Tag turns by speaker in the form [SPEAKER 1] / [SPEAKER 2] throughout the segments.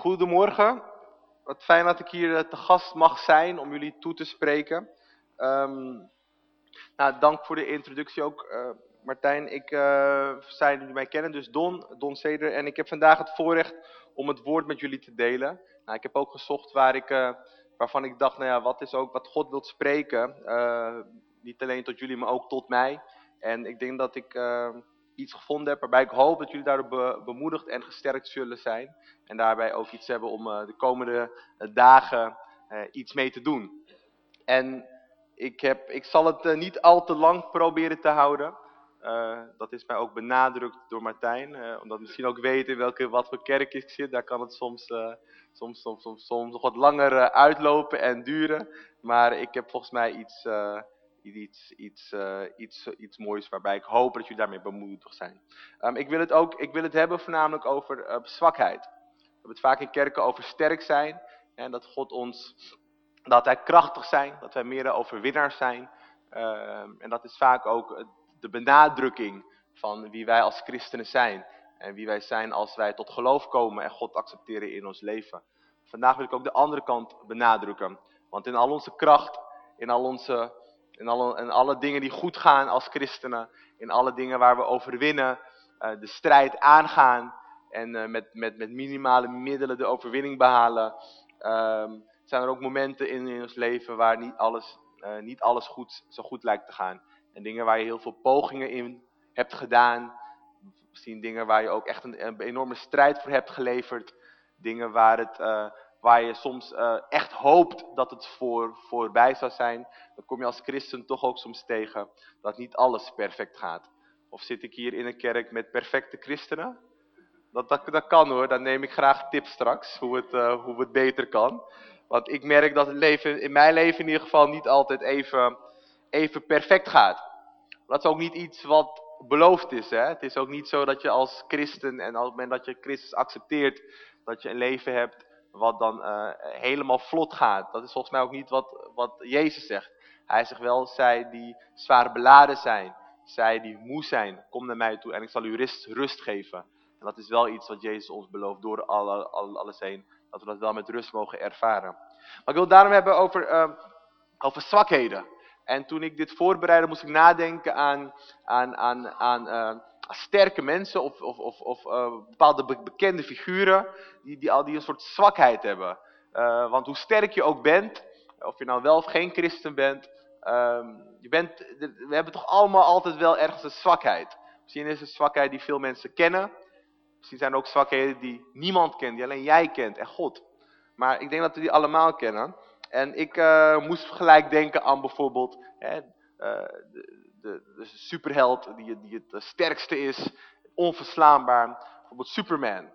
[SPEAKER 1] Goedemorgen. Wat fijn dat ik hier eh, te gast mag zijn om jullie toe te spreken. Ehm, nou, dank voor de introductie ook, eh, Martijn. Ik uh, zijn jullie mij kennen, dus Don, Don Seder. En ik heb vandaag het voorrecht om het woord met jullie te delen. Nou, ik heb ook gezocht waar ik, waarvan ik dacht, nou ja, wat is ook wat God wilt spreken. niet alleen tot jullie, maar ook tot mij. En ik denk dat ik iets gevonden heb waarbij ik hoop dat jullie daardoor bemoedigd en gesterkt zullen zijn. En daarbij ook iets hebben om uh, de komende uh, dagen uh, iets mee te doen. En ik, heb, ik zal het niet al te lang proberen te houden. dat is mij ook benadrukt door Martijn. omdat misschien ook weten in welke, wat voor kerk ik zit. Daar kan het soms, soms, soms, soms, soms nog wat langer uitlopen en duren. Maar ik heb volgens mij iets iets, iets, uh, iets, iets moois waarbij ik hoop dat jullie daarmee bemoedigd zijn. Um, ik, wil het ook, ik wil het hebben voornamelijk over uh, zwakheid. We hebben het vaak in kerken over sterk zijn. En dat God ons, dat wij krachtig zijn, dat wij meer overwinnaars zijn. Um, en dat is vaak ook de benadrukking van wie wij als christenen zijn. En wie wij zijn als wij tot geloof komen en God accepteren in ons leven. Vandaag wil ik ook de andere kant benadrukken. Want in al onze kracht, in al onze in alle, in alle dingen die goed gaan als christenen. In alle dingen waar we overwinnen. Uh, de strijd aangaan. En uh, met, met, met minimale middelen de overwinning behalen. Uh, zijn er ook momenten in, in ons leven waar niet alles, uh, niet alles goed, zo goed lijkt te gaan. En dingen waar je heel veel pogingen in hebt gedaan. Misschien dingen waar je ook echt een, een enorme strijd voor hebt geleverd. Dingen waar het waar je soms uh, echt hoopt dat het voor, voorbij zou zijn, dan kom je als christen toch ook soms tegen dat niet alles perfect gaat. Of zit ik hier in een kerk met perfecte christenen? Dat, dat, kan hoor, dan neem ik graag tips straks, hoe het, uh, hoe het beter kan. Want ik merk dat het leven, in mijn leven in ieder geval niet altijd even, even perfect gaat. Dat is ook niet iets wat beloofd is. Hè? Het is ook niet zo dat je als christen en op het moment dat je Christus accepteert, dat je een leven hebt wat dan uh, helemaal vlot gaat. Dat is volgens mij ook niet wat, wat Jezus zegt. Hij zegt wel, zij die zwaar beladen zijn, zij die moe zijn, kom naar mij toe en ik zal u rust, rust geven. En dat is wel iets wat Jezus ons belooft door alle, alle, alles heen, dat we dat wel met rust mogen ervaren. Maar ik wil het daarom hebben over, uh, over zwakheden. En toen ik dit voorbereidde, moest ik nadenken aan, aan, aan, aan uh, sterke mensen of, of, of, of uh, bepaalde bekende figuren die, die, al die een soort zwakheid hebben. Uh, want hoe sterk je ook bent, of je nou wel of geen christen bent, um, je bent we hebben toch allemaal altijd wel ergens een zwakheid. Misschien is het een zwakheid die veel mensen kennen. Misschien zijn er ook zwakheden die niemand kent, die alleen jij kent en God. Maar ik denk dat we die allemaal kennen. En ik uh, moest gelijk denken aan bijvoorbeeld hè, de, superheld die, die het sterkste is, onverslaanbaar. Bijvoorbeeld Superman.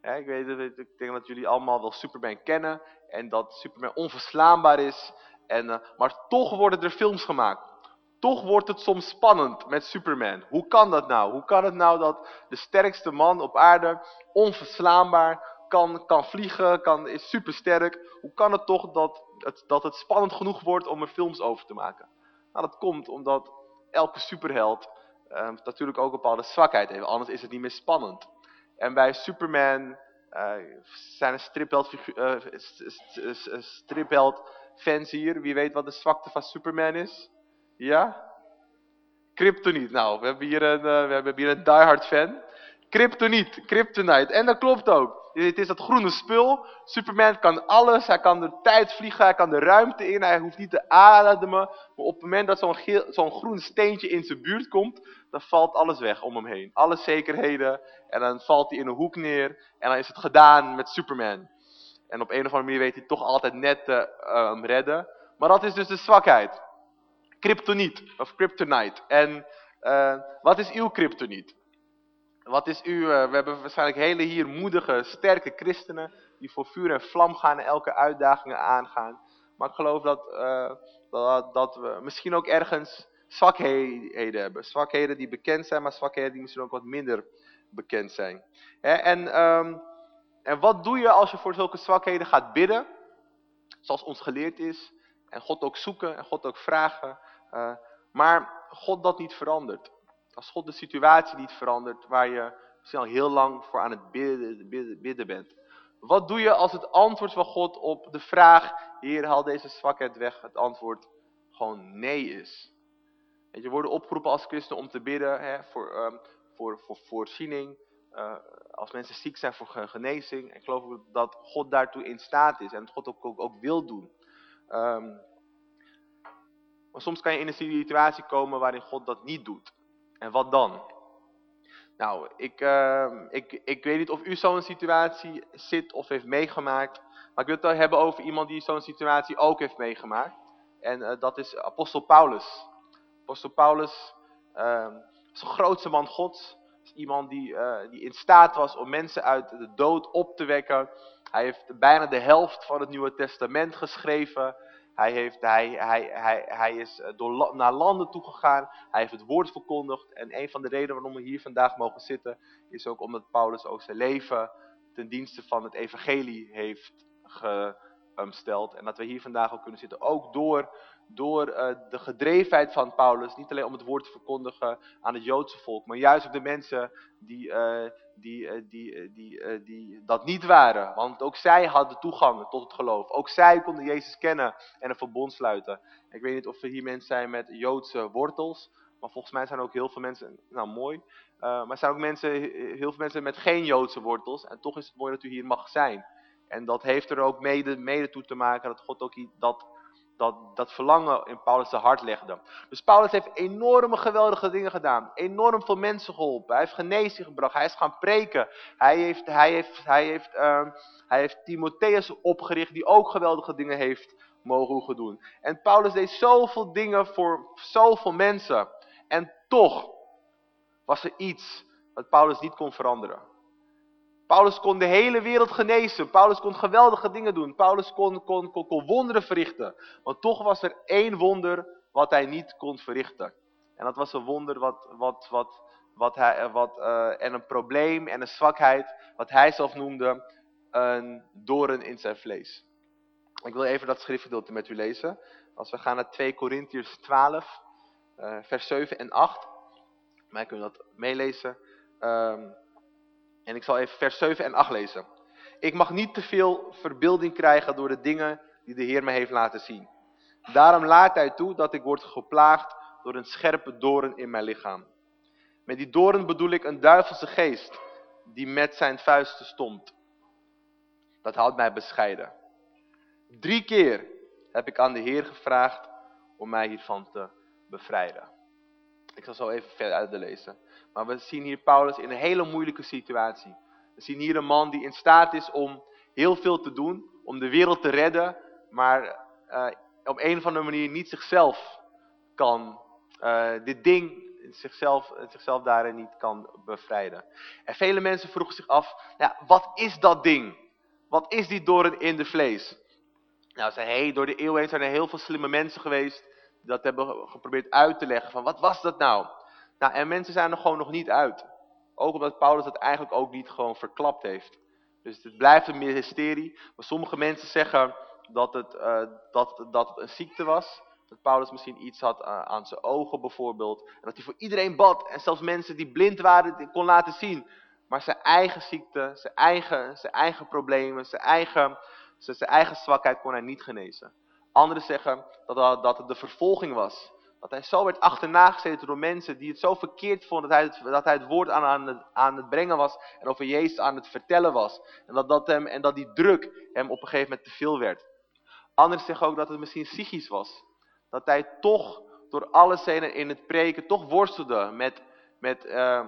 [SPEAKER 1] ik, weet, ik denk dat jullie allemaal wel Superman kennen en dat Superman onverslaanbaar is. En, uh, maar toch worden er films gemaakt. Toch wordt het soms spannend met Superman. Hoe kan dat nou? Hoe kan het nou dat de sterkste man op aarde, onverslaanbaar, kan, kan vliegen, kan, is supersterk. Hoe kan het toch dat het, dat het spannend genoeg wordt om er films over te maken? Nou, dat komt omdat elke superheld uh, natuurlijk ook een bepaalde zwakheid heeft. Anders is het niet meer spannend. En bij Superman uh, zijn een stripheld, uh, stripheld fans hier. Wie weet wat de zwakte van Superman is? Ja? Kryptoniet. Nou, we hebben hier een, uh, we hebben hier een diehard fan. Kryptoniet, kryptonite. En dat klopt ook. Het is dat groene spul. Superman kan alles. Hij kan de tijd vliegen. Hij kan de ruimte in. Hij hoeft niet te ademen. Maar op het moment dat zo'n groen steentje in zijn buurt komt. Dan valt alles weg om hem heen. Alle zekerheden. En dan valt hij in een hoek neer. En dan is het gedaan met Superman. En op een of andere manier weet hij toch altijd net te um, redden. Maar dat is dus de zwakheid. Kryptoniet. Of kryptonite. En uh, wat is uw kryptoniet? Wat is uw, uh, we hebben waarschijnlijk hele hier moedige, sterke christenen die voor vuur en vlam gaan en elke uitdagingen aangaan. Maar ik geloof dat, uh, dat, dat, we misschien ook ergens zwakheden hebben. Zwakheden die bekend zijn, maar zwakheden die misschien ook wat minder bekend zijn. En, um, en wat doe je als je voor zulke zwakheden gaat bidden? Zoals ons geleerd is. En God ook zoeken en God ook vragen. Uh, maar God dat niet verandert. Als God de situatie niet verandert waar je al heel lang voor aan het bidden, bidden, bent. Wat doe je als het antwoord van God op de vraag, Heer haal deze zwakheid weg, het antwoord gewoon nee is? Weet je, we worden opgeroepen als christen om te bidden hè, voor, um, voor, voor voorziening, uh, als mensen ziek zijn voor genezing. Ik geloof dat God daartoe in staat is en God ook, ook, wil doen. Um, maar soms kan je in een situatie komen waarin God dat niet doet. En wat dan? Nou, ik, uh, ik, ik weet niet of u zo'n situatie zit of heeft meegemaakt. Maar ik wil het wel hebben over iemand die zo'n situatie ook heeft meegemaakt. En uh, dat is apostel Paulus. Apostel Paulus uh, is een grootste man gods. Is iemand die, uh, die in staat was om mensen uit de dood op te wekken. Hij heeft bijna de helft van het Nieuwe Testament geschreven. Hij, heeft, hij, hij, hij, is eh, door, naar landen toegegaan. Hij heeft het woord verkondigd. En een van de redenen waarom we hier vandaag mogen zitten... is ook omdat Paulus ook zijn leven ten dienste van het evangelie heeft gesteld. En dat we hier vandaag ook kunnen zitten. Ook door, door uh, de gedrevenheid van Paulus. Niet alleen om het woord te verkondigen aan het Joodse volk. Maar juist ook de mensen die, uh, die, uh, die, die, die dat niet waren. Want ook zij hadden toegang tot het geloof. Ook zij konden Jezus kennen en een verbond sluiten. Ik weet niet of er hier mensen zijn met Joodse wortels. Maar volgens mij zijn er ook heel veel mensen, nou mooi. maar zijn ook mensen, heel veel mensen met geen Joodse wortels. En toch is het mooi dat u hier mag zijn. En dat heeft er ook mede, mede toe te maken dat God ook dat, dat, dat verlangen in Paulus' hart legde. Dus Paulus heeft enorme geweldige dingen gedaan. Enorm veel mensen geholpen. Hij heeft genezing gebracht. Hij is gaan preken. Hij heeft, hij heeft, hij heeft, uh, hij heeft Timotheus opgericht die ook geweldige dingen heeft mogen doen. En Paulus deed zoveel dingen voor zoveel mensen. En toch was er iets wat Paulus niet kon veranderen. Paulus kon de hele wereld genezen. Paulus kon geweldige dingen doen. Paulus kon, kon, kon, kon wonderen verrichten. Maar toch was er één wonder wat hij niet kon verrichten. En dat was een wonder wat, wat, wat, wat hij, wat, uh, en een probleem en een zwakheid. Wat hij zelf noemde een doorn in zijn vlees. Ik wil even dat schriftgedeelte met u lezen. Als we gaan naar 2 Korintiërs 12, uh, vers 7 en 8. Mij kunnen dat meelezen. Um, en ik zal even vers 7 en 8 lezen. Ik mag niet te veel verbeelding krijgen door de dingen die de Heer me heeft laten zien. Daarom laat hij toe dat ik word geplaagd door een scherpe doorn in mijn lichaam. Met die doorn bedoel ik een duivelse geest die met zijn vuisten stond. Dat houdt mij bescheiden. Drie keer heb ik aan de Heer gevraagd om mij hiervan te bevrijden. Ik zal zo even verder uitlezen. Maar we zien hier Paulus in een hele moeilijke situatie. We zien hier een man die in staat is om heel veel te doen, om de wereld te redden, maar uh, op een of andere manier niet zichzelf kan, uh, dit ding, zichzelf, zichzelf daarin niet kan bevrijden. En vele mensen vroegen zich af, ja, wat is dat ding? Wat is die doorn in de vlees? Nou, ze, hey, door de eeuwen heen zijn er heel veel slimme mensen geweest, dat hebben geprobeerd uit te leggen van, wat was dat nou? Nou, en mensen zijn er gewoon nog niet uit. Ook omdat Paulus het eigenlijk ook niet gewoon verklapt heeft. Dus het blijft een mysterie. Maar sommige mensen zeggen dat het, uh, dat, dat een ziekte was. Dat Paulus misschien iets had uh, aan zijn ogen bijvoorbeeld. En dat hij voor iedereen bad. En zelfs mensen die blind waren, kon laten zien. Maar zijn eigen ziekte, zijn eigen, zijn eigen problemen, zijn eigen, zijn, zijn eigen zwakheid kon hij niet genezen. Anderen zeggen dat, dat het de vervolging was. Dat hij zo werd achterna gezeten door mensen die het zo verkeerd vonden dat hij het, dat hij het woord aan, aan, het, brengen was en over Jezus aan het vertellen was. En dat, dat, hem, en dat die druk hem op een gegeven moment te veel werd. Anderen zeggen ook dat het misschien psychisch was. Dat hij toch door alles heen in het preken toch worstelde met, met, uh,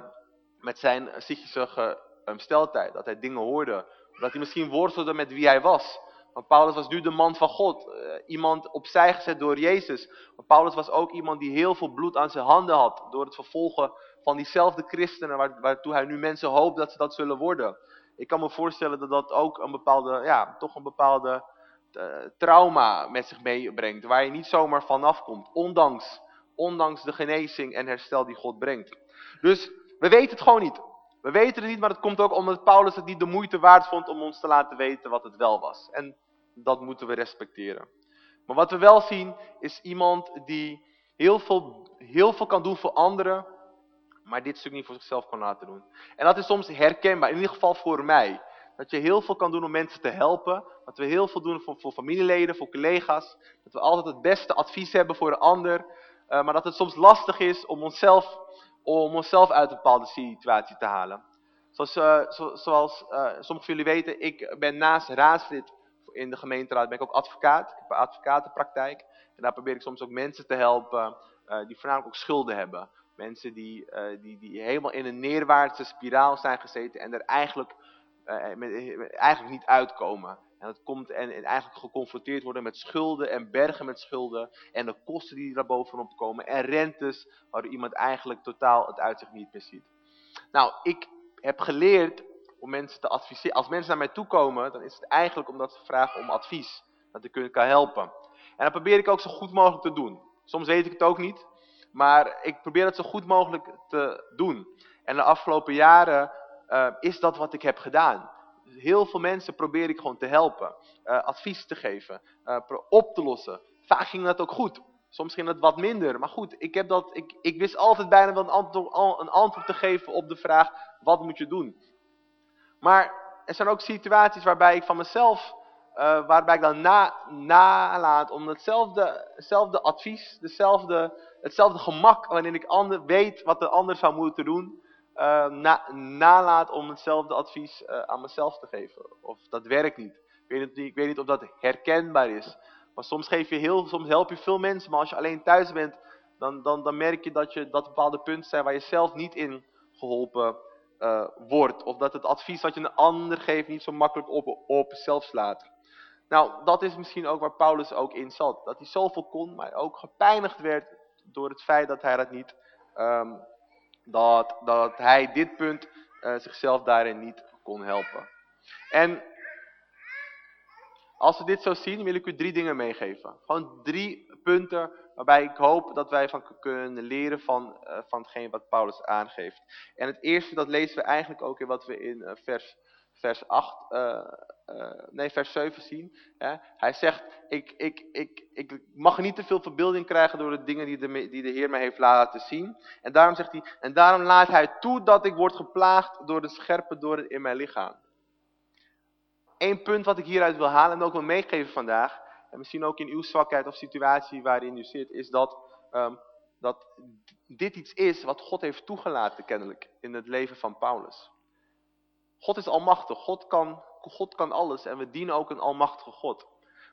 [SPEAKER 1] met zijn psychische gesteldheid. Dat hij dingen hoorde. Dat hij misschien worstelde met wie hij was. Want Paulus was nu de man van God. Uh, iemand opzij gezet door Jezus. Maar Paulus was ook iemand die heel veel bloed aan zijn handen had. Door het vervolgen van diezelfde christenen. Waar, waartoe hij nu mensen hoopt dat ze dat zullen worden. Ik kan me voorstellen dat dat ook een bepaalde, ja, toch een bepaalde uh, trauma met zich meebrengt. Waar je niet zomaar vanaf komt. Ondanks, ondanks de genezing en herstel die God brengt. Dus we weten het gewoon niet. We weten het niet, maar het komt ook omdat Paulus het niet de moeite waard vond om ons te laten weten wat het wel was. En dat moeten we respecteren. Maar wat we wel zien is iemand die heel veel, heel veel kan doen voor anderen, maar dit stuk niet voor zichzelf kan laten doen. En dat is soms herkenbaar, in ieder geval voor mij. Dat je heel veel kan doen om mensen te helpen. Dat we heel veel doen voor, voor familieleden, voor collega's. Dat we altijd het beste advies hebben voor een ander. Uh, maar dat het soms lastig is om onszelf, om onszelf uit een bepaalde situatie te halen. Zoals, uh, zo, zoals uh, sommigen van jullie weten, ik ben naast raadslid in de gemeenteraad ben ik ook advocaat. Ik heb een advocatenpraktijk. En daar probeer ik soms ook mensen te helpen die voornamelijk ook schulden hebben. Mensen die, die, die helemaal in een neerwaartse spiraal zijn gezeten en er eigenlijk, eigenlijk niet uitkomen. En dat komt en, en, eigenlijk geconfronteerd worden met schulden en bergen met schulden. En de kosten die daar bovenop komen. En rentes waar iemand eigenlijk totaal het uitzicht niet meer ziet. Nou, ik heb geleerd om mensen te adviseren. Als mensen naar mij toe komen, dan is het eigenlijk omdat ze vragen om advies. Dat ik hun kan helpen. En dat probeer ik ook zo goed mogelijk te doen. Soms weet ik het ook niet. Maar ik probeer het zo goed mogelijk te doen. En de afgelopen jaren uh, is dat wat ik heb gedaan. Heel veel mensen probeer ik gewoon te helpen. Uh, advies te geven. Uh, op te lossen. Vaak ging dat ook goed. Soms ging het wat minder. Maar goed, ik, heb dat, ik, ik wist altijd bijna wel een antwoord, een antwoord te geven op de vraag, wat moet je doen? Maar er zijn ook situaties waarbij ik van mezelf, uh, waarbij ik dan na, nalaat om hetzelfde, hetzelfde advies, dezelfde, hetzelfde gemak, waarin ik ander, weet wat de ander zou moeten doen, uh, na, nalaat om hetzelfde advies uh, aan mezelf te geven. Of dat werkt niet. Ik weet niet, ik weet niet of dat herkenbaar is. Maar soms, geef je heel, soms help je veel mensen, maar als je alleen thuis bent, dan, dan, dan merk je dat, je dat bepaalde punten zijn waar je zelf niet in geholpen uh, wordt. Of dat het advies wat je een ander geeft niet zo makkelijk op, op zelf slaat. Nou, dat is misschien ook waar Paulus ook in zat. Dat hij zoveel kon, maar ook gepijnigd werd door het feit dat hij dat niet, um, dat, dat hij dit punt uh, zichzelf daarin niet kon helpen. En als we dit zo zien, wil ik u drie dingen meegeven. Gewoon drie punten waarbij ik hoop dat wij van kunnen leren van, uh, van hetgeen wat Paulus aangeeft. En het eerste, dat lezen we eigenlijk ook in wat we in uh, vers, vers 8, uh, nee vers 7 zien. Hè? Hij zegt, ik, ik, ik, ik mag niet te veel verbeelding krijgen door de dingen die de, die de Heer mij heeft laten zien. En daarom zegt hij, en daarom laat hij toe dat ik word geplaagd door de scherpe doorn in mijn lichaam. Eén punt wat ik hieruit wil halen en ook wil meegeven vandaag, en misschien ook in uw zwakheid of situatie waarin u zit, is dat, um, dat dit iets is wat God heeft toegelaten kennelijk in het leven van Paulus. God is almachtig, God kan, God kan alles en we dienen ook een almachtige God.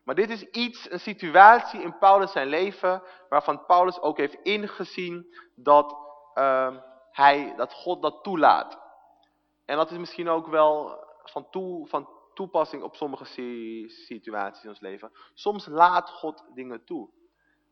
[SPEAKER 1] Maar dit is iets, een situatie in Paulus zijn leven, waarvan Paulus ook heeft ingezien dat, um, hij, dat God dat toelaat. En dat is misschien ook wel van, toe, van toepassing op sommige situaties in ons leven. Soms laat God dingen toe.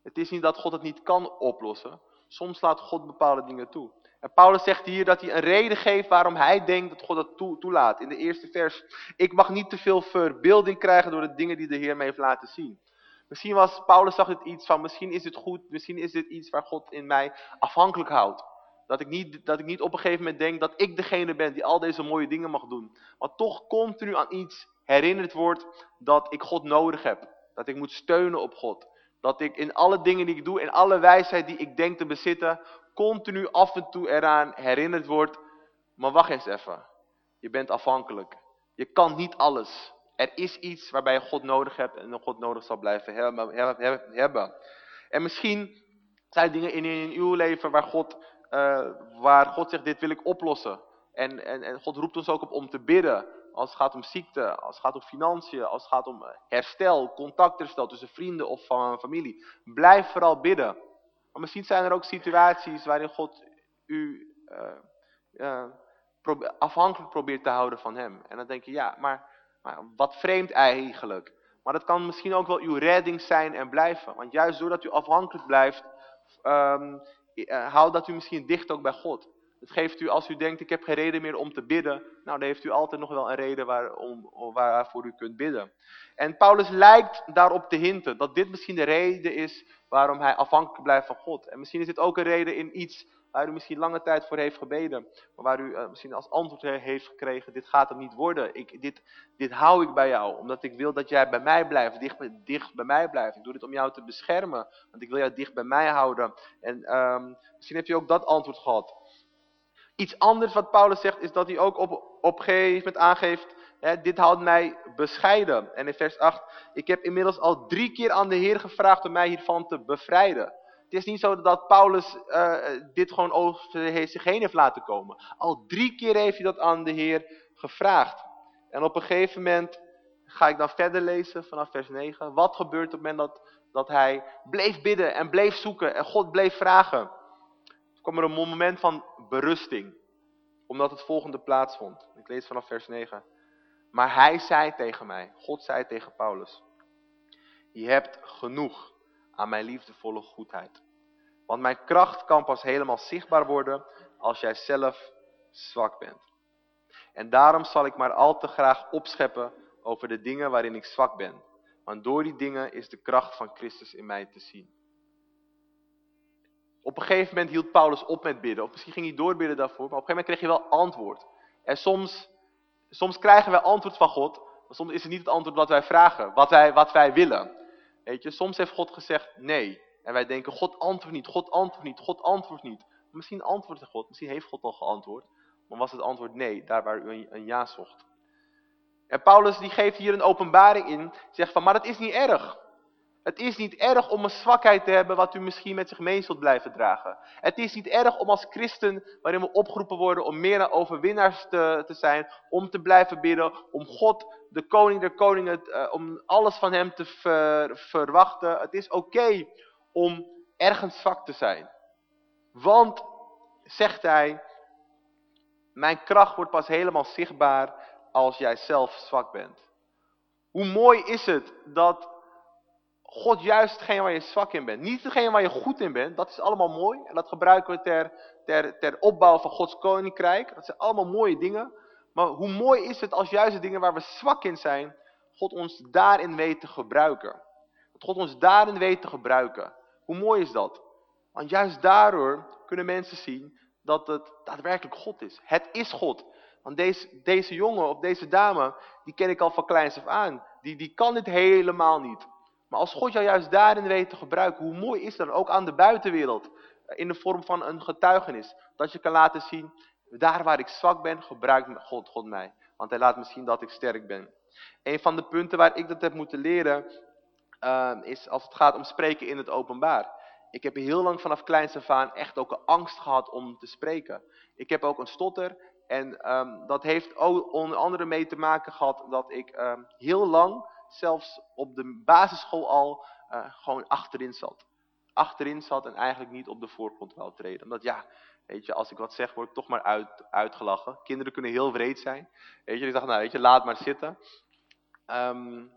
[SPEAKER 1] Het is niet dat God het niet kan oplossen. Soms laat God bepaalde dingen toe. En Paulus zegt hier dat hij een reden geeft waarom hij denkt dat God dat toe, toelaat. In de eerste vers. Ik mag niet te veel verbeelding krijgen door de dingen die de Heer mij heeft laten zien. Misschien was Paulus zag iets van, misschien is het goed, misschien is dit iets waar God in mij afhankelijk houdt. Dat ik, niet, dat ik niet op een gegeven moment denk dat ik degene ben die al deze mooie dingen mag doen. Maar toch continu aan iets herinnerd wordt dat ik God nodig heb. Dat ik moet steunen op God. Dat ik in alle dingen die ik doe, in alle wijsheid die ik denk te bezitten, continu af en toe eraan herinnerd wordt. Maar wacht eens even. Je bent afhankelijk. Je kan niet alles. Er is iets waarbij je God nodig hebt en God nodig zal blijven hebben. En misschien zijn dingen in, in uw leven waar God uh, waar God zegt, dit wil ik oplossen. En, en, en God roept ons ook op om te bidden. Als het gaat om ziekte, als het gaat om financiën, als het gaat om herstel, contactherstel tussen vrienden of van familie. Blijf vooral bidden. Maar misschien zijn er ook situaties waarin God u probeer, afhankelijk probeert te houden van hem. En dan denk je, ja, maar, wat vreemd eigenlijk. Maar dat kan misschien ook wel uw redding zijn en blijven. Want juist doordat u afhankelijk blijft, um, uh, dat u misschien dicht ook bij God. Het geeft u, als u denkt, ik heb geen reden meer om te bidden. Nou, dan heeft u altijd nog wel een reden waarom, waarvoor u kunt bidden. En Paulus lijkt daarop te hinten, dat dit misschien de reden is waarom hij afhankelijk blijft van God. En misschien is dit ook een reden in iets waar u misschien lange tijd voor heeft gebeden. Maar waar u uh, misschien als antwoord heeft gekregen, dit gaat het niet worden. Ik, dit, dit hou ik bij jou, omdat ik wil dat jij bij mij blijft, dicht, dicht bij mij blijft. Ik doe dit om jou te beschermen, want ik wil jou dicht bij mij houden. En um, misschien heeft u ook dat antwoord gehad. Iets anders wat Paulus zegt, is dat hij ook op, op een gegeven moment aangeeft, Dit houdt mij bescheiden. En in vers 8, ik heb inmiddels al drie keer aan de Heer gevraagd om mij hiervan te bevrijden. Het is niet zo dat Paulus uh, dit gewoon over zich heen heeft laten komen. Al drie keer heeft hij dat aan de Heer gevraagd. En op een gegeven moment ga ik dan verder lezen vanaf vers 9. Wat gebeurt op het moment dat, dat hij bleef bidden en bleef zoeken en God bleef vragen? Er kwam er een moment van berusting. Omdat het volgende plaatsvond. Ik lees vanaf vers 9. Maar hij zei tegen mij, God zei tegen Paulus. Je hebt genoeg aan mijn liefdevolle goedheid. Want mijn kracht kan pas helemaal zichtbaar worden als jij zelf zwak bent. En daarom zal ik maar al te graag opscheppen over de dingen waarin ik zwak ben. Want door die dingen is de kracht van Christus in mij te zien. Op een gegeven moment hield Paulus op met bidden. Of misschien ging hij doorbidden daarvoor. Maar op een gegeven moment kreeg hij wel antwoord. En soms, soms krijgen wij antwoord van God. Maar soms is het niet het antwoord wat wij vragen. Wat wij, wat wij willen. Weet je, soms heeft God gezegd nee. En wij denken, God antwoordt niet, God antwoordt niet, God antwoordt niet. Misschien antwoordde God, misschien heeft God al geantwoord. Maar was het antwoord nee, daar waar u een ja zocht. En Paulus die geeft hier een openbaring in. Zegt van, maar het is niet erg. Het is niet erg om een zwakheid te hebben wat u misschien met zich mee zult blijven dragen. Het is niet erg om als christen, waarin we opgeroepen worden om meer dan overwinnaars te, te zijn, om te blijven bidden, om God, de koning der koningen, uh, om alles van hem te ver, verwachten. Het is oké om ergens zwak te zijn. Want, zegt hij, mijn kracht wordt pas helemaal zichtbaar als jij zelf zwak bent. Hoe mooi is het dat God juist degene waar je zwak in bent. Niet degene waar je goed in bent. Dat is allemaal mooi. En dat gebruiken we ter, ter, ter opbouw van Gods koninkrijk. Dat zijn allemaal mooie dingen. Maar hoe mooi is het als juist de dingen waar we zwak in zijn. God ons daarin weet te gebruiken. Dat God ons daarin weet te gebruiken. Hoe mooi is dat? Want juist daardoor kunnen mensen zien dat het daadwerkelijk God is. Het is God. Want deze, deze jongen of deze dame, die ken ik al van kleins af aan. Die, die kan dit helemaal niet. Maar als God jou juist daarin weet te gebruiken, hoe mooi is dat ook aan de buitenwereld. In de vorm van een getuigenis. Dat je kan laten zien, daar waar ik zwak ben, gebruikt God, God mij. Want hij laat zien dat ik sterk ben. Een van de punten waar ik dat heb moeten leren, uh, is als het gaat om spreken in het openbaar. Ik heb heel lang vanaf kleins af aan echt ook een angst gehad om te spreken. Ik heb ook een stotter en um, dat heeft ook onder andere mee te maken gehad dat ik um, heel lang, zelfs op de basisschool al, uh, gewoon achterin zat. Achterin zat en eigenlijk niet op de voorgrond wou treden. Omdat ja, weet je, als ik wat zeg word ik toch maar uit, uitgelachen. Kinderen kunnen heel wreed zijn. Weet je, ik dacht nou weet je, laat maar zitten. Um,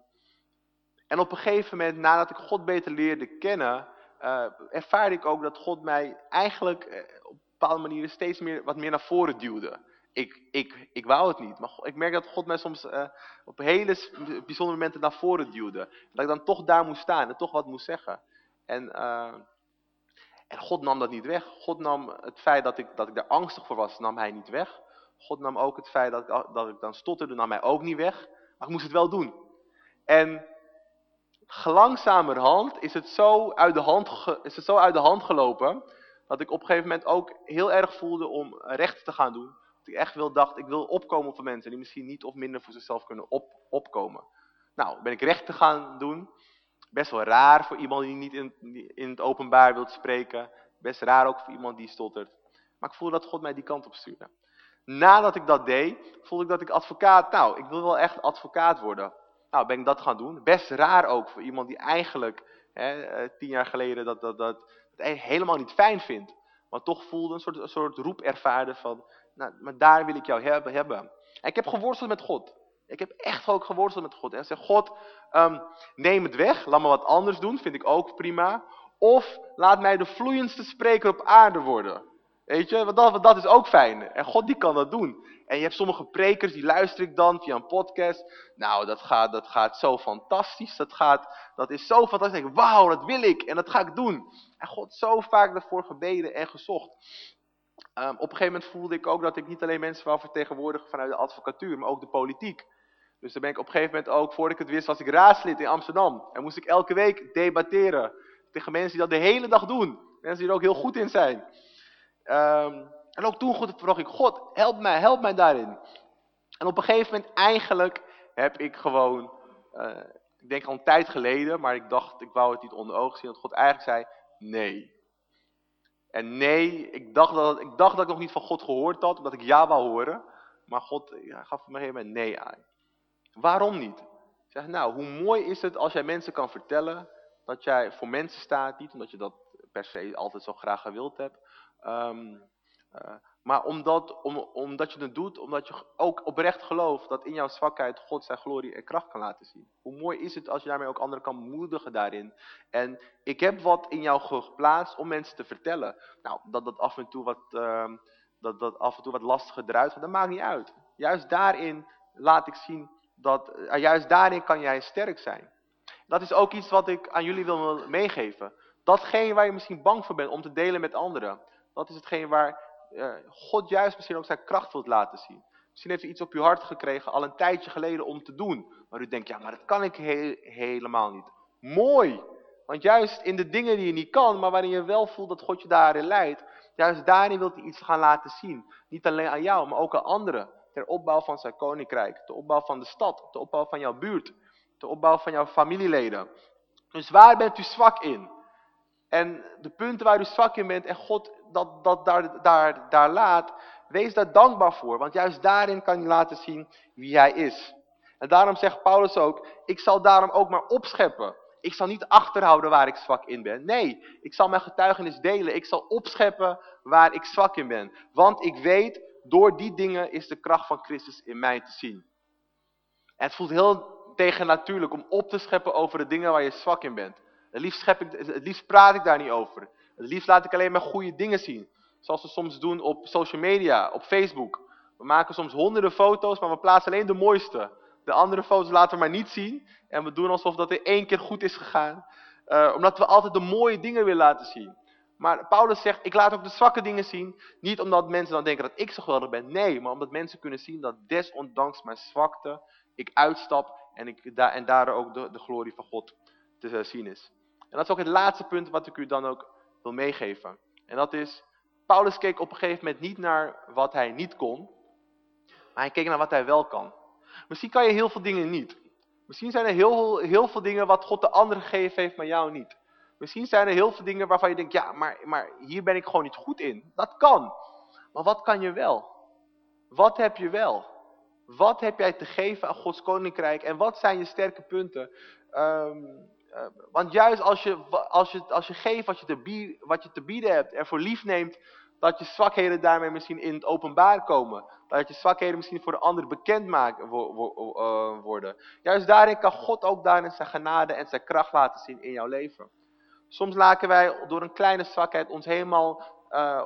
[SPEAKER 1] en op een gegeven moment, nadat ik God beter leerde kennen, uh, ervaarde ik ook dat God mij eigenlijk uh, op bepaalde manieren steeds meer wat meer naar voren duwde ik, ik, ik wou het niet. Maar ik merk dat God mij soms uh, op hele bijzondere momenten naar voren duwde. Dat ik dan toch daar moest staan en toch wat moest zeggen. En, uh, en God nam dat niet weg. God nam het feit dat ik, dat ik daar angstig voor was, nam hij niet weg. God nam ook het feit dat ik, dat ik dan stotterde, nam hij ook niet weg. Maar ik moest het wel doen. En langzamerhand is het zo uit de hand, is het zo uit de hand gelopen... dat ik op een gegeven moment ook heel erg voelde om recht te gaan doen ik echt wil dacht, ik wil opkomen voor mensen die misschien niet of minder voor zichzelf kunnen op, opkomen. Nou, ben ik recht te gaan doen. Best wel raar voor iemand die niet in, in het openbaar wilt spreken. Best raar ook voor iemand die stottert. Maar ik voelde dat God mij die kant op stuurde. Nadat ik dat deed, voelde ik dat ik advocaat, nou, ik wil wel echt advocaat worden. Nou, ben ik dat gaan doen. Best raar ook voor iemand die eigenlijk hè, eh, tien jaar geleden dat, dat, dat, dat helemaal niet fijn vindt. Maar toch voelde een soort, een soort roep ervaarde van, nou, maar daar wil ik jou hebben. hebben. En ik heb geworsteld met God. Ik heb echt ook geworsteld met God. En zeg, God, um, neem het weg. Laat me wat anders doen. Vind ik ook prima. Of laat mij de vloeiendste spreker op aarde worden. Weet je, want dat, dat is ook fijn. En God die kan dat doen. En je hebt sommige prekers, die luister ik dan via een podcast. Nou, dat gaat, dat gaat zo fantastisch. Dat, gaat, dat is zo fantastisch. Wauw, dat wil ik. En dat ga ik doen. En God zo vaak daarvoor gebeden en gezocht. Um, op een gegeven moment voelde ik ook dat ik niet alleen mensen wou vertegenwoordigen vanuit de advocatuur, maar ook de politiek. Dus dan ben ik op een gegeven moment ook, voordat ik het wist, was ik raadslid in Amsterdam. En moest ik elke week debatteren tegen mensen die dat de hele dag doen. Mensen die er ook heel goed in zijn. Um, en ook toen vroeg ik, God, help mij, help mij daarin. En op een gegeven moment eigenlijk heb ik gewoon, uh, ik denk al een tijd geleden, maar ik dacht, ik wou het niet onder ogen zien, dat God eigenlijk zei, nee. En nee, ik dacht dat, ik dacht dat ik nog niet van God gehoord had, omdat ik ja wou horen. Maar God ja, gaf me een nee aan. Waarom niet? Ik zeg, nou, hoe mooi is het als jij mensen kan vertellen dat jij voor mensen staat, niet omdat je dat per se altijd zo graag gewild hebt, um, maar omdat, om, omdat je het doet, omdat je ook oprecht gelooft dat in jouw zwakheid God zijn glorie en kracht kan laten zien. Hoe mooi is het als je daarmee ook anderen kan bemoedigen daarin. En ik heb wat in jou geplaatst om mensen te vertellen. Nou, dat dat af en toe wat, uh, dat, dat af en toe wat lastiger eruit gaat, dat maakt niet uit. Juist daarin laat ik zien dat, uh, juist daarin kan jij sterk zijn. Dat is ook iets wat ik aan jullie wil meegeven. Datgene waar je misschien bang voor bent om te delen met anderen. Dat is hetgeen waar God juist misschien ook zijn kracht wilt laten zien. Misschien heeft u iets op uw hart gekregen al een tijdje geleden om te doen. Maar u denkt, ja, maar dat kan ik helemaal niet. Mooi. Want juist in de dingen die je niet kan, maar waarin je wel voelt dat God je daarin leidt. Juist daarin wilt hij iets gaan laten zien. Niet alleen aan jou, maar ook aan anderen. Ter opbouw van zijn koninkrijk. Ter opbouw van de stad. Ter opbouw van jouw buurt. Ter opbouw van jouw familieleden. Dus waar bent u zwak in? En de punten waar u zwak in bent en God dat, dat daar, daar, daar laat, wees daar dankbaar voor. Want juist daarin kan hij laten zien wie hij is. En daarom zegt Paulus ook, ik zal daarom ook maar opscheppen. Ik zal niet achterhouden waar ik zwak in ben. Nee, ik zal mijn getuigenis delen. Ik zal opscheppen waar ik zwak in ben. Want ik weet, door die dingen is de kracht van Christus in mij te zien. En het voelt heel tegennatuurlijk om op te scheppen over de dingen waar je zwak in bent. Het liefst, schep ik, het liefst praat ik daar niet over. Het liefst laat ik alleen maar goede dingen zien. Zoals we soms doen op social media, op Facebook. We maken soms honderden foto's, maar we plaatsen alleen de mooiste. De andere foto's laten we maar niet zien. En we doen alsof dat er één keer goed is gegaan. Uh, omdat we altijd de mooie dingen willen laten zien. Maar Paulus zegt, ik laat ook de zwakke dingen zien. Niet omdat mensen dan denken dat ik zo geweldig ben. Nee, maar omdat mensen kunnen zien dat desondanks mijn zwakte ik uitstap. En, ik, da en daar ook de, de glorie van God te zien is. En dat is ook het laatste punt wat ik u dan ook wil meegeven. En dat is, Paulus keek op een gegeven moment niet naar wat hij niet kon, maar hij keek naar wat hij wel kan. Misschien kan je heel veel dingen niet. Misschien zijn er heel, veel dingen wat God de anderen gegeven heeft, maar jou niet. Misschien zijn er heel veel dingen waarvan je denkt, ja, maar, maar hier ben ik gewoon niet goed in. Dat kan. Maar wat kan je wel? Wat heb je wel? Wat heb jij te geven aan Gods koninkrijk? En wat zijn je sterke punten? Um, want juist als je, als je, als je geeft wat je, te bieden, wat je te bieden hebt en voor lief neemt, dat je zwakheden daarmee misschien in het openbaar komen. Dat je zwakheden misschien voor de ander bekend maken, uh, worden. Juist daarin kan God ook daarin zijn genade en zijn kracht laten zien in jouw leven. Soms laten wij door een kleine zwakheid ons helemaal, uh,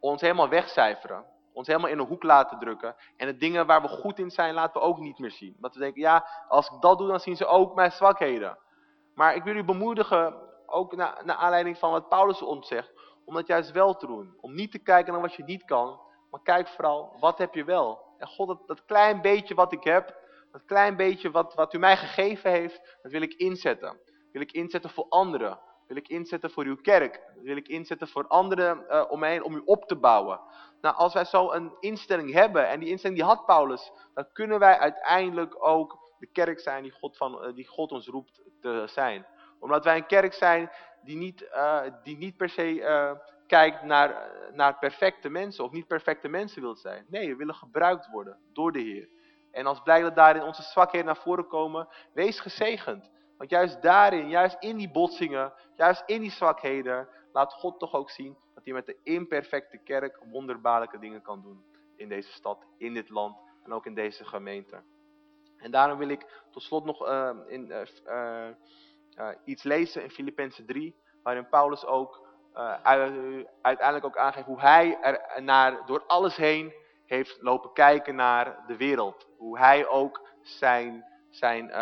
[SPEAKER 1] ons helemaal wegcijferen. Ons helemaal in een hoek laten drukken. En de dingen waar we goed in zijn laten we ook niet meer zien. Dat we denken, ja, als ik dat doe dan zien ze ook mijn zwakheden. Maar ik wil u bemoedigen, ook naar, naar aanleiding van wat Paulus ons zegt, om dat juist wel te doen. Om niet te kijken naar wat je niet kan, maar kijk vooral, wat heb je wel? En God, dat, dat klein beetje wat ik heb, dat klein beetje wat, wat u mij gegeven heeft, dat wil ik inzetten. Wil ik inzetten voor anderen. Wil ik inzetten voor uw kerk. Wil ik inzetten voor anderen uh, om mij heen, om u op te bouwen. Nou, als wij zo een instelling hebben, en die instelling die had Paulus, dan kunnen wij uiteindelijk ook de kerk zijn die God, van, uh, die God ons roept te zijn. Omdat wij een kerk zijn die niet, uh, die niet per se uh, kijkt naar, naar perfecte mensen of niet perfecte mensen wilt zijn. Nee, we willen gebruikt worden door de Heer. En als blijkt dat daarin onze zwakheden naar voren komen, wees gezegend. Want juist daarin, juist in die botsingen, juist in die zwakheden, laat God toch ook zien dat hij met de imperfecte kerk wonderbaarlijke dingen kan doen. In deze stad, in dit land en ook in deze gemeente. En daarom wil ik tot slot nog uh, in, uh, uh, iets lezen in Filippenzen 3, waarin Paulus ook uiteindelijk ook aangeeft hoe hij er naar, door alles heen heeft lopen kijken naar de wereld. Hoe hij ook zijn, zijn,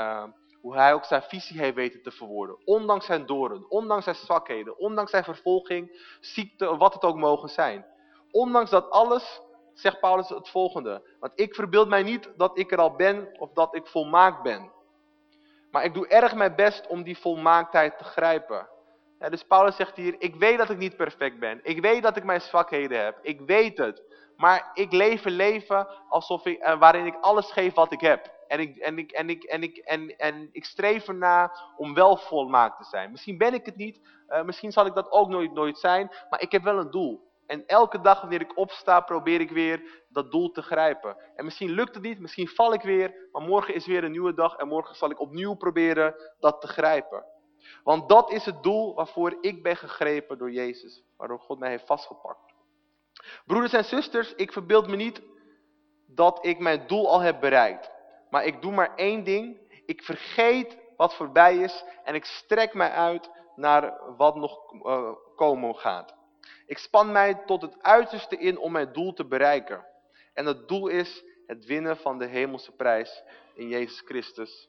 [SPEAKER 1] hoe hij ook zijn visie heeft weten te verwoorden. Ondanks zijn doren, ondanks zijn zwakheden, ondanks zijn vervolging, ziekte, wat het ook mogen zijn. Ondanks dat alles zegt Paulus het volgende. Want ik verbeeld mij niet dat ik er al ben of dat ik volmaakt ben. Maar ik doe erg mijn best om die volmaaktheid te grijpen. dus Paulus zegt hier, ik weet dat ik niet perfect ben. Ik weet dat ik mijn zwakheden heb. Ik weet het. Maar ik leef een leven alsof ik, uh, waarin ik alles geef wat ik heb. En ik, en, ik, en, ik, en, ik, en, en ik streef erna om wel volmaakt te zijn. Misschien ben ik het niet. Uh, misschien zal ik dat ook nooit, nooit zijn. Maar ik heb wel een doel. En elke dag wanneer ik opsta, probeer ik weer dat doel te grijpen. En misschien lukt het niet, misschien val ik weer. Maar morgen is weer een nieuwe dag. En morgen zal ik opnieuw proberen dat te grijpen. Want dat is het doel waarvoor ik ben gegrepen door Jezus. Waardoor God mij heeft vastgepakt. Broeders en zusters, ik verbeeld me niet dat ik mijn doel al heb bereikt. Maar ik doe maar één ding. Ik vergeet wat voorbij is en ik strek mij uit naar wat nog uh, komen gaat. Ik span mij tot het uiterste in om mijn doel te bereiken. En dat doel is het winnen van de hemelse prijs in Jezus Christus,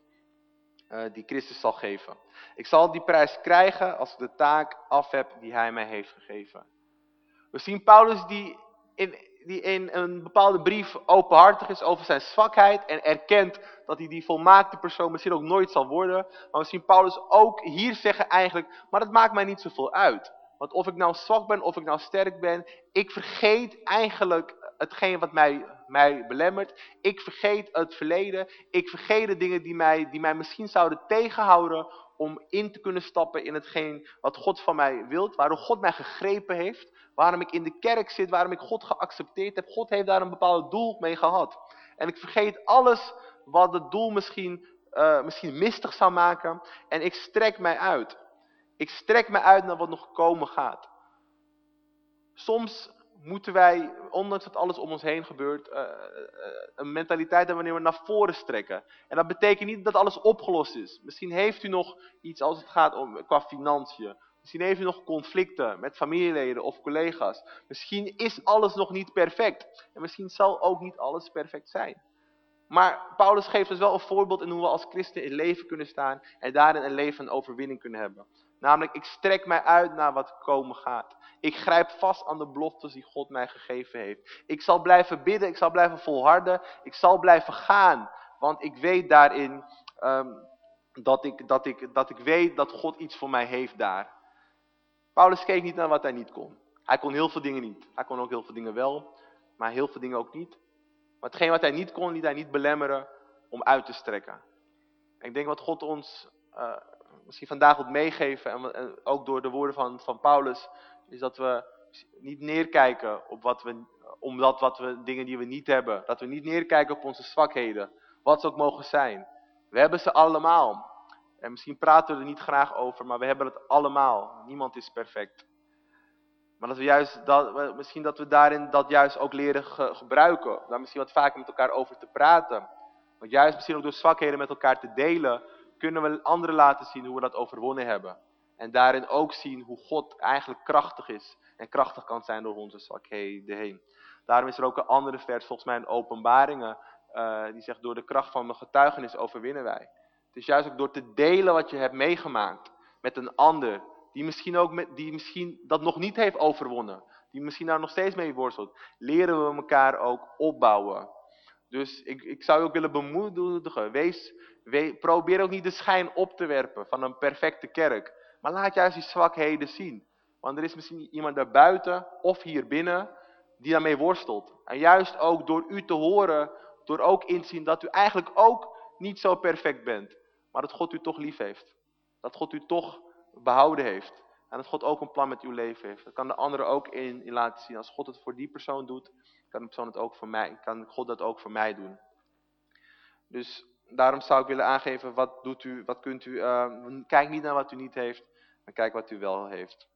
[SPEAKER 1] uh, die Christus zal geven. Ik zal die prijs krijgen als ik de taak af heb die hij mij heeft gegeven. We zien Paulus die in, die in een bepaalde brief openhartig is over zijn zwakheid en erkent dat hij die volmaakte persoon misschien ook nooit zal worden. Maar we zien Paulus ook hier zeggen eigenlijk, maar dat maakt mij niet zoveel uit. Want of ik nou zwak ben, of ik nou sterk ben, ik vergeet eigenlijk hetgeen wat mij, mij belemmert. Ik vergeet het verleden. Ik vergeet de dingen die mij, die mij misschien zouden tegenhouden om in te kunnen stappen in hetgeen wat God van mij wilt. Waarom God mij gegrepen heeft. Waarom ik in de kerk zit, waarom ik God geaccepteerd heb. God heeft daar een bepaald doel mee gehad. En ik vergeet alles wat het doel misschien, uh, misschien mistig zou maken. En ik strek mij uit. Ik strek mij uit naar wat nog komen gaat. Soms moeten wij, ondanks dat alles om ons heen gebeurt, uh, uh, een mentaliteit hebben wanneer we naar voren strekken. En dat betekent niet dat alles opgelost is. Misschien heeft u nog iets als het gaat om qua financiën. Misschien heeft u nog conflicten met familieleden of collega's. Misschien is alles nog niet perfect. En misschien zal ook niet alles perfect zijn. Maar Paulus geeft ons wel een voorbeeld in hoe we als christen in leven kunnen staan. En daarin een leven een overwinning kunnen hebben. Namelijk, ik strek mij uit naar wat komen gaat. Ik grijp vast aan de beloftes die God mij gegeven heeft. Ik zal blijven bidden, ik zal blijven volharden, ik zal blijven gaan. Want ik weet daarin um, dat, ik, dat, ik, dat ik weet dat God iets voor mij heeft daar. Paulus keek niet naar wat hij niet kon. Hij kon heel veel dingen niet. Hij kon ook heel veel dingen wel, maar heel veel dingen ook niet. Maar hetgeen wat hij niet kon, liet hij niet belemmeren om uit te strekken. ik denk wat God ons uh, misschien vandaag wilt meegeven, en, ook door de woorden van, van Paulus, is dat we niet neerkijken op wat we, omdat wat we, dingen die we niet hebben. Dat we niet neerkijken op onze zwakheden, wat ze ook mogen zijn. We hebben ze allemaal. En misschien praten we er niet graag over, maar we hebben het allemaal. Niemand is perfect. Maar dat we juist, dat, misschien dat we daarin dat juist ook leren gebruiken. Daar misschien wat vaker met elkaar over te praten. Want juist misschien ook door zwakheden met elkaar te delen, kunnen we anderen laten zien hoe we dat overwonnen hebben. En daarin ook zien hoe God eigenlijk krachtig is. En krachtig kan zijn door onze zwakheden heen. Daarom is er ook een andere vers, volgens mij in openbaringen. Uh, die zegt, door de kracht van mijn getuigenis overwinnen wij. Het is juist ook door te delen wat je hebt meegemaakt met een ander. Die misschien, ook die misschien dat nog niet heeft overwonnen. Die misschien daar nog steeds mee worstelt. Leren we elkaar ook opbouwen. Dus ik, ik zou je ook willen bemoedigen. Wees, probeer ook niet de schijn op te werpen van een perfecte kerk. Maar laat juist die zwakheden zien. Want er is misschien iemand daarbuiten of hier binnen die daarmee worstelt. En juist ook door u te horen, door ook inzien dat u eigenlijk ook niet zo perfect bent. Maar dat God u toch lief heeft. Dat God u toch behouden heeft. En dat God ook een plan met uw leven heeft. Dat kan de anderen ook in, in laten zien. Als God het voor die persoon doet, kan de persoon het ook voor mij. Kan God dat ook voor mij doen. Dus daarom zou ik willen aangeven, wat doet u, wat kunt u, uh, kijk niet naar wat u niet heeft, maar kijk wat u wel heeft.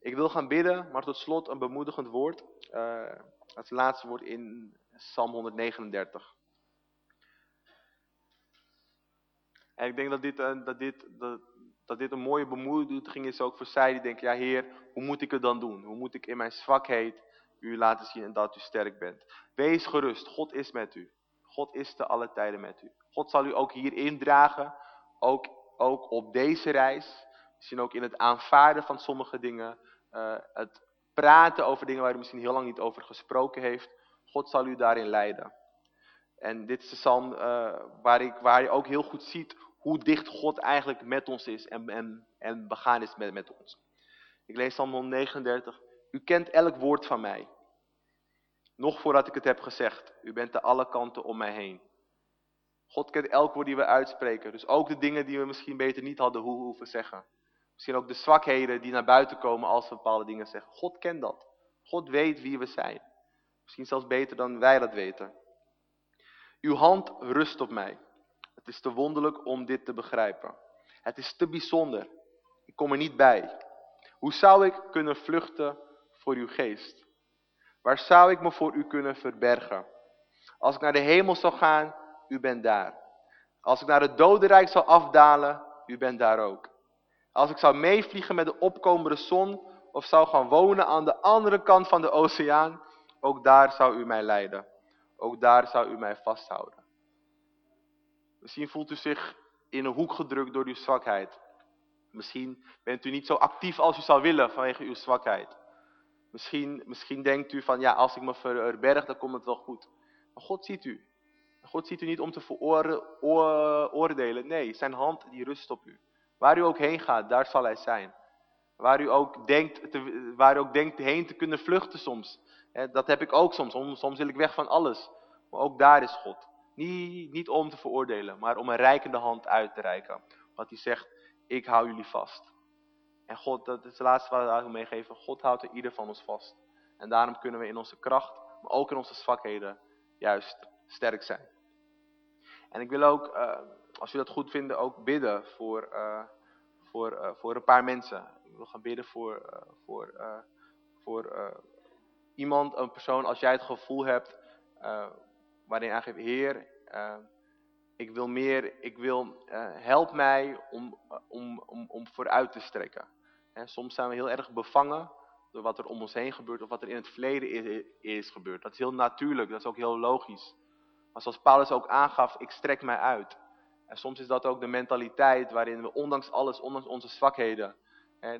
[SPEAKER 1] Ik wil gaan bidden, maar tot slot een bemoedigend woord. Uh, het laatste woord in Psalm 139. En ik denk dat dit, uh, dat dit, dat, dat dit een mooie bemoediging is ook voor zij die denken, ja Heer, hoe moet ik het dan doen? Hoe moet ik in mijn zwakheid u laten zien en dat u sterk bent? Wees gerust, God is met u. God is te alle tijden met u. God zal u ook hier indragen, ook, ook op deze reis. Misschien ook in het aanvaarden van sommige dingen. Uh, het praten over dingen waar u misschien heel lang niet over gesproken heeft. God zal u daarin leiden. En dit is de psalm uh, waar, ik, waar je ook heel goed ziet hoe dicht God eigenlijk met ons is en, en, en begaan is met, met ons. Ik lees Psalm 139. U kent elk woord van mij. Nog voordat ik het heb gezegd. U bent te alle kanten om mij heen. God kent elk woord die we uitspreken. Dus ook de dingen die we misschien beter niet hadden hoeven zeggen. Misschien ook de zwakheden die naar buiten komen als we bepaalde dingen zeggen. God kent dat. God weet wie we zijn. Misschien zelfs beter dan wij dat weten. Uw hand rust op mij. Het is te wonderlijk om dit te begrijpen. Het is te bijzonder. Ik kom er niet bij. Hoe zou ik kunnen vluchten voor uw geest? Waar zou ik me voor u kunnen verbergen? Als ik naar de hemel zou gaan, u bent daar. Als ik naar het dodenrijk zou afdalen, u bent daar ook. Als ik zou meevliegen met de opkomende zon of zou gaan wonen aan de andere kant van de oceaan, ook daar zou u mij leiden. Ook daar zou u mij vasthouden. Misschien voelt u zich in een hoek gedrukt door uw zwakheid. Misschien bent u niet zo actief als u zou willen vanwege uw zwakheid. Misschien, misschien denkt u van, ja, als ik me verberg, dan komt het wel goed. Maar God ziet u. God ziet u niet om te veroordelen. Nee, zijn hand die rust op u. Waar u ook heen gaat, daar zal hij zijn. Waar u ook denkt, te, waar u ook denkt heen te kunnen vluchten soms. Dat heb ik ook soms. Soms wil ik weg van alles. Maar ook daar is God. Niet, niet om te veroordelen, maar om een rijkende hand uit te reiken. Want hij zegt, ik hou jullie vast. En God, dat is het laatste wat ik wil meegeven. God houdt er ieder van ons vast. En daarom kunnen we in onze kracht, maar ook in onze zwakheden, juist sterk zijn. En ik wil ook, uh, als u dat goed vindt, ook bidden voor, uh, voor, uh, voor een paar mensen. Ik wil gaan bidden voor, voor, voor iemand, een persoon, als jij het gevoel hebt, waarin aangeeft, Heer, ik wil meer, ik wil, help mij om, om, om, om vooruit te strekken. Soms zijn we heel erg bevangen door wat er om ons heen gebeurt of wat er in het verleden is, is gebeurd. Dat is heel natuurlijk, dat is ook heel logisch. Maar zoals Paulus ook aangaf, ik strek mij uit. En soms is dat ook de mentaliteit waarin we ondanks alles, ondanks onze zwakheden,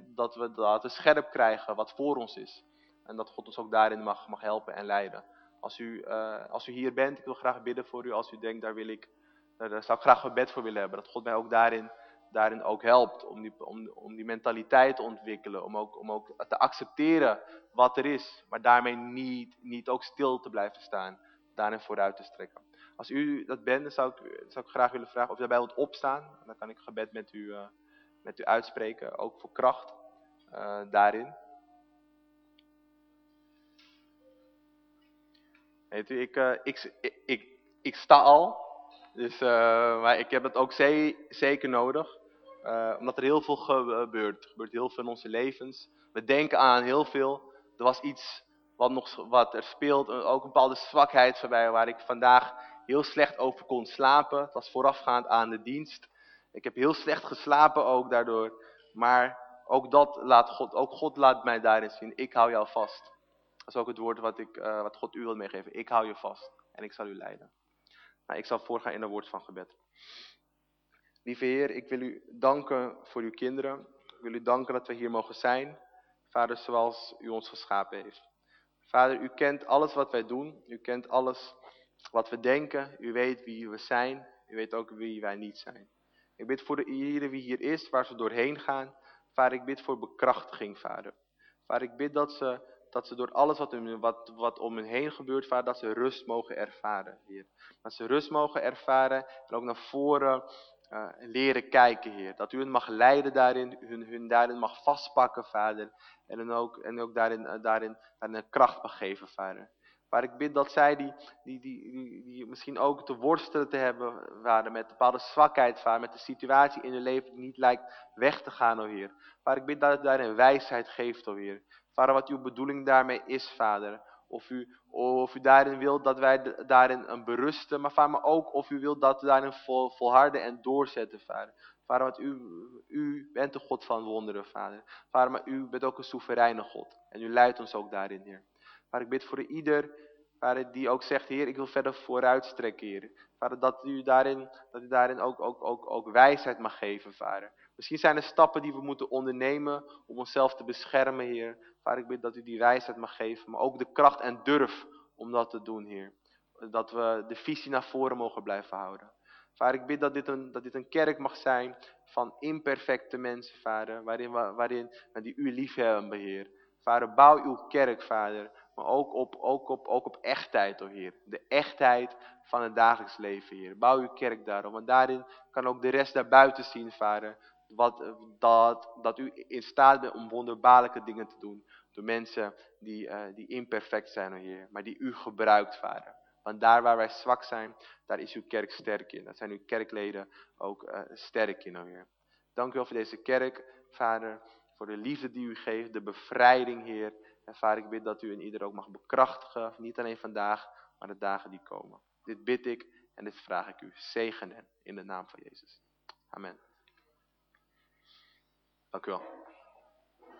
[SPEAKER 1] dat, we, dat scherp krijgen wat voor ons is. En dat God ons ook daarin mag, mag helpen en leiden. Als u, uh, als u hier bent, ik wil graag bidden voor u. Als u denkt, daar, wil ik, daar zou ik graag gebed voor willen hebben. Dat God mij ook daarin, daarin ook helpt. Om die, om, om die mentaliteit te ontwikkelen. Om ook, om ook te accepteren wat er is. Maar daarmee niet, niet ook stil te blijven staan daarin vooruit te strekken. Als u dat bent, dan zou ik, zou ik graag willen vragen of u daarbij wilt opstaan. Dan kan ik gebed met u, uh, met u uitspreken, ook voor kracht uh, daarin. Weet u, ik, uh, ik, ik, ik, sta al, dus, maar ik heb het ook zeker nodig. Omdat er heel veel gebeurt. Er gebeurt heel veel in onze levens. We denken aan heel veel. Er was iets wat, nog, wat er speelt, ook een bepaalde zwakheid voorbij, waar ik vandaag heel slecht over kon slapen. Het was voorafgaand aan de dienst. Ik heb heel slecht geslapen ook daardoor. Maar ook dat laat God, ook God laat mij daarin zien. Ik hou jou vast. Dat is ook het woord wat, ik, uh, wat God u wil meegeven. Ik hou je vast en ik zal u leiden. Nou, ik zal voorgaan in een woord van gebed. Lieve Heer, ik wil u danken voor uw kinderen. Ik wil u danken dat we hier mogen zijn. Vader, zoals u ons geschapen heeft. Vader, u kent alles wat wij doen. U kent alles wat we denken. U weet wie we zijn. U weet ook wie wij niet zijn. Ik bid voor de ieder wie hier is, waar ze doorheen gaan. Vader, ik bid voor bekrachtiging, vader. Vader, ik bid dat ze, dat ze door alles wat, wat, wat om hen heen gebeurt, vader, dat ze rust mogen ervaren, Heer. Dat ze rust mogen ervaren en ook naar voren uh, leren kijken, Heer. Dat u hen mag leiden daarin, hun, hun daarin mag vastpakken, Vader. En, dan ook, en ook daarin, uh, daarin, daarin kracht mag geven, Vader. Waar ik bid dat zij die, die, die, die, misschien ook te worstelen te hebben waren met bepaalde zwakheid, vader, met de situatie in hun leven die niet lijkt weg te gaan, o Heer. Waar ik bid dat het daarin wijsheid geeft, o Heer. Vader, wat uw bedoeling daarmee is, Vader. Of u, of u daarin wilt dat wij daarin een berusten, maar vader, maar ook of u wilt dat we daarin vol, volharden en doorzetten, vader. Vader, want u, u bent de God van wonderen, vader. Vader, maar u bent ook een soevereine God. En u leidt ons ook daarin, Heer. Vader, ik bid voor ieder, vader, die ook zegt, Heer, ik wil verder vooruitstrekken, Heer. Vader, dat u daarin, dat u daarin ook, ook, ook, ook wijsheid mag geven, vader. Misschien zijn er stappen die we moeten ondernemen om onszelf te beschermen, Heer. Vader, ik bid dat u die wijsheid mag geven, maar ook de kracht en durf om dat te doen, Heer. Dat we de visie naar voren mogen blijven houden. Vader, ik bid dat dit een, dat dit een kerk mag zijn van imperfecte mensen, Vader. Waarin, waarin die u lief hebben, Heer. Vader, bouw uw kerk, Vader. Maar ook op, ook op, ook op echtheid, oh Heer. De echtheid van het dagelijks leven, Heer. Bouw uw kerk daarom. Want daarin kan ook de rest daarbuiten zien, Vader. Wat, dat, dat u in staat bent om wonderbaarlijke dingen te doen. Door mensen die, uh, die imperfect zijn, oh Heer. Maar die u gebruikt, Vader. Want daar waar wij zwak zijn, daar is uw kerk sterk in. Daar zijn uw kerkleden ook uh, sterk in, oh. Dank u wel voor deze kerk, Vader. Voor de liefde die u geeft, de bevrijding, Heer. En Vader, ik bid dat u in ieder ook mag bekrachtigen. Niet alleen vandaag, maar de dagen die komen. Dit bid ik en dit vraag ik u. Zegen hen in de naam van Jezus. Amen. Dank u wel.